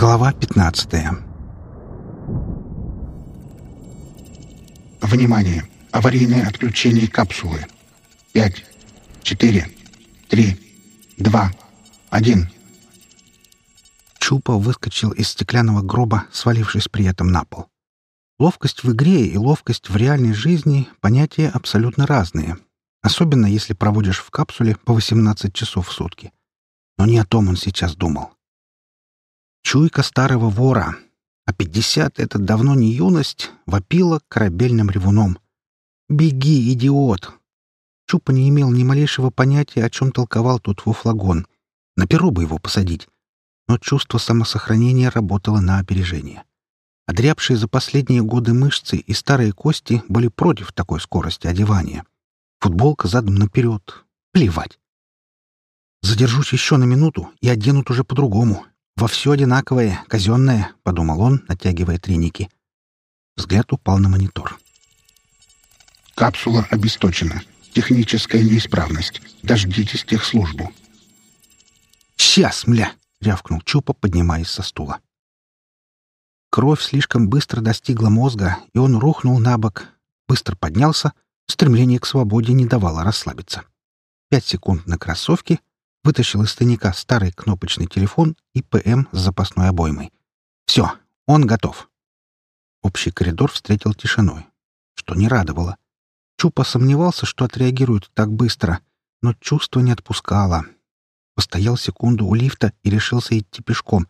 Глава 15 Внимание! Аварийное отключение капсулы. Пять, четыре, три, два, один. Чупа выскочил из стеклянного гроба, свалившись при этом на пол. Ловкость в игре и ловкость в реальной жизни — понятия абсолютно разные, особенно если проводишь в капсуле по 18 часов в сутки. Но не о том он сейчас думал. Чуйка старого вора, а пятьдесят — это давно не юность, вопила корабельным ревуном. «Беги, идиот!» Чупа не имел ни малейшего понятия, о чем толковал тут фуфлагон. На перу бы его посадить. Но чувство самосохранения работало на опережение. Одрябшие за последние годы мышцы и старые кости были против такой скорости одевания. Футболка задом наперед. Плевать. Задержусь еще на минуту и оденут уже по-другому, «Во все одинаковое, казенное», — подумал он, натягивая треники. Взгляд упал на монитор. «Капсула обесточена. Техническая неисправность. Дождитесь техслужбу». «Сейчас, мля!» — рявкнул Чупа, поднимаясь со стула. Кровь слишком быстро достигла мозга, и он рухнул на бок, быстро поднялся, стремление к свободе не давало расслабиться. Пять секунд на кроссовке, вытащил из тайника старый кнопочный телефон и ПМ с запасной обоймой. «Все, он готов». Общий коридор встретил тишиной, что не радовало. Чупа сомневался, что отреагирует так быстро, но чувство не отпускало. Постоял секунду у лифта и решился идти пешком.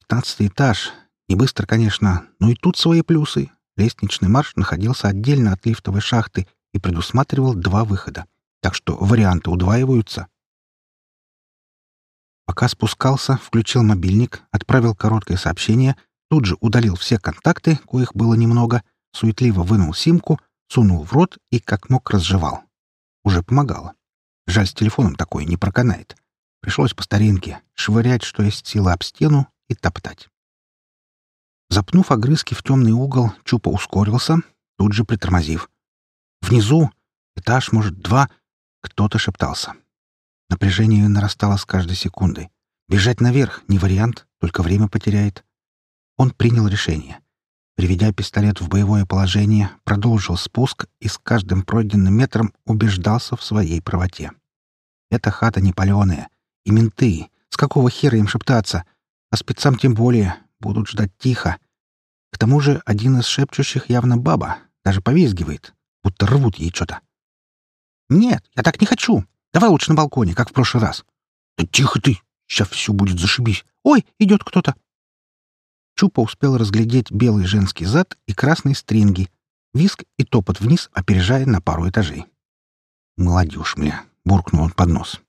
Пятнадцатый этаж. Не быстро, конечно, но и тут свои плюсы. Лестничный марш находился отдельно от лифтовой шахты и предусматривал два выхода. Так что варианты удваиваются. Пока спускался, включил мобильник, отправил короткое сообщение, тут же удалил все контакты, коих было немного, суетливо вынул симку, сунул в рот и как мог разжевал. Уже помогало. Жаль, с телефоном такое не проканает. Пришлось по старинке швырять, что есть силы об стену, и топтать. Запнув огрызки в темный угол, Чупа ускорился, тут же притормозив. Внизу, этаж, может, два, кто-то шептался. Напряжение нарастало с каждой секундой. Бежать наверх — не вариант, только время потеряет. Он принял решение. Приведя пистолет в боевое положение, продолжил спуск и с каждым пройденным метром убеждался в своей правоте. Эта хата не паленая. И менты. С какого хера им шептаться? А спецам тем более. Будут ждать тихо. К тому же один из шепчущих явно баба. Даже повизгивает. Будто рвут ей что-то. «Нет, я так не хочу!» Давай лучше на балконе, как в прошлый раз. Да тихо ты! Сейчас все будет зашибись. Ой, идет кто-то. Чупа успел разглядеть белый женский зад и красные стринги, виск и топот вниз, опережая на пару этажей. «Молодежь, мля!» — буркнул он под нос.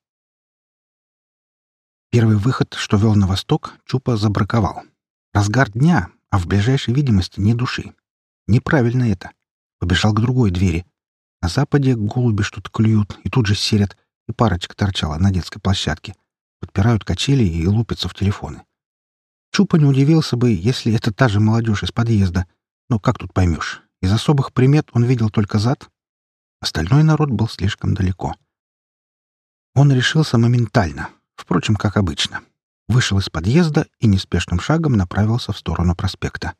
Первый выход, что вел на восток, Чупа забраковал. Разгар дня, а в ближайшей видимости ни души. Неправильно это. Побежал к другой двери. На западе голуби что-то клюют и тут же серят, и парочка торчала на детской площадке, подпирают качели и лупятся в телефоны. Чупа не удивился бы, если это та же молодежь из подъезда, но как тут поймешь? Из особых примет он видел только зад. Остальной народ был слишком далеко. Он решился моментально, впрочем, как обычно. Вышел из подъезда и неспешным шагом направился в сторону проспекта.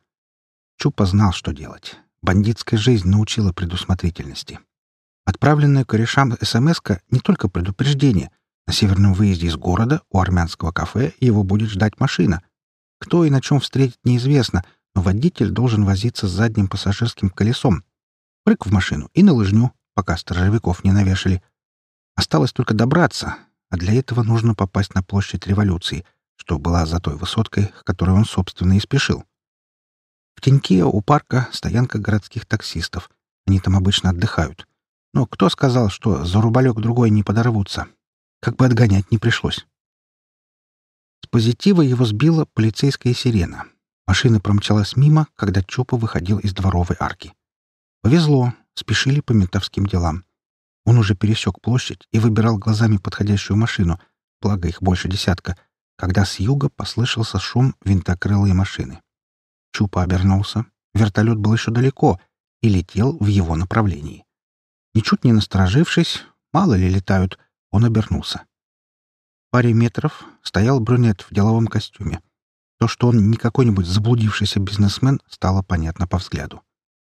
Чупа знал, что делать. Бандитская жизнь научила предусмотрительности. Отправленная корешам смс не только предупреждение. На северном выезде из города у армянского кафе его будет ждать машина. Кто и на чем встретит, неизвестно, но водитель должен возиться с задним пассажирским колесом. Прыг в машину и на лыжню, пока сторожевиков не навешали. Осталось только добраться, а для этого нужно попасть на площадь революции, что была за той высоткой, к которой он, собственно, и спешил. В теньке у парка стоянка городских таксистов. Они там обычно отдыхают. Но кто сказал, что за рубалек другой не подорвутся? Как бы отгонять не пришлось. С позитива его сбила полицейская сирена. Машина промчалась мимо, когда Чопа выходил из дворовой арки. Повезло, спешили по ментовским делам. Он уже пересек площадь и выбирал глазами подходящую машину, благо их больше десятка, когда с юга послышался шум винтокрылой машины. Чупа обернулся. Вертолет был еще далеко и летел в его направлении. Ничуть не насторожившись, мало ли летают, он обернулся. В паре метров стоял брюнет в деловом костюме. То, что он не какой-нибудь заблудившийся бизнесмен, стало понятно по взгляду.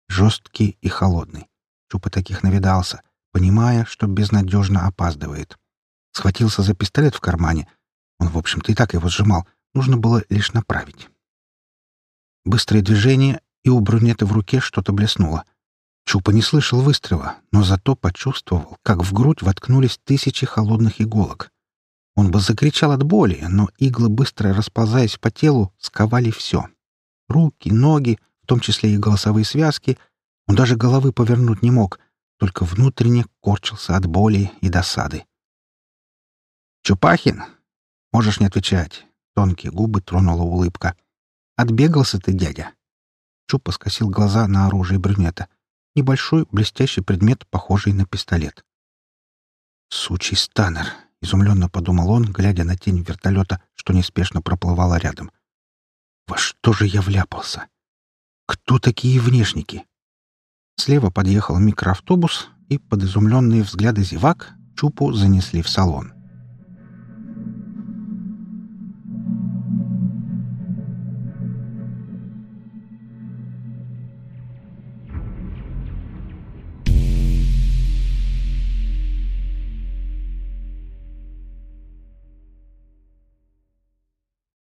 Жесткий и холодный. Чупа таких навидался, понимая, что безнадежно опаздывает. Схватился за пистолет в кармане. Он, в общем-то, и так его сжимал. Нужно было лишь направить. Быстрое движение, и у брюнета в руке что-то блеснуло. Чупа не слышал выстрела, но зато почувствовал, как в грудь воткнулись тысячи холодных иголок. Он бы закричал от боли, но иглы, быстро расползаясь по телу, сковали все. Руки, ноги, в том числе и голосовые связки. Он даже головы повернуть не мог, только внутренне корчился от боли и досады. «Чупахин?» «Можешь не отвечать». Тонкие губы тронула улыбка. «Отбегался ты, дядя». Чупа скосил глаза на оружие брюнета. Небольшой блестящий предмет, похожий на пистолет. «Сучий станер!» — изумленно подумал он, глядя на тень вертолета, что неспешно проплывала рядом. «Во что же я вляпался? Кто такие внешники?» Слева подъехал микроавтобус, и под изумленные взгляды зевак Чупу занесли в салон.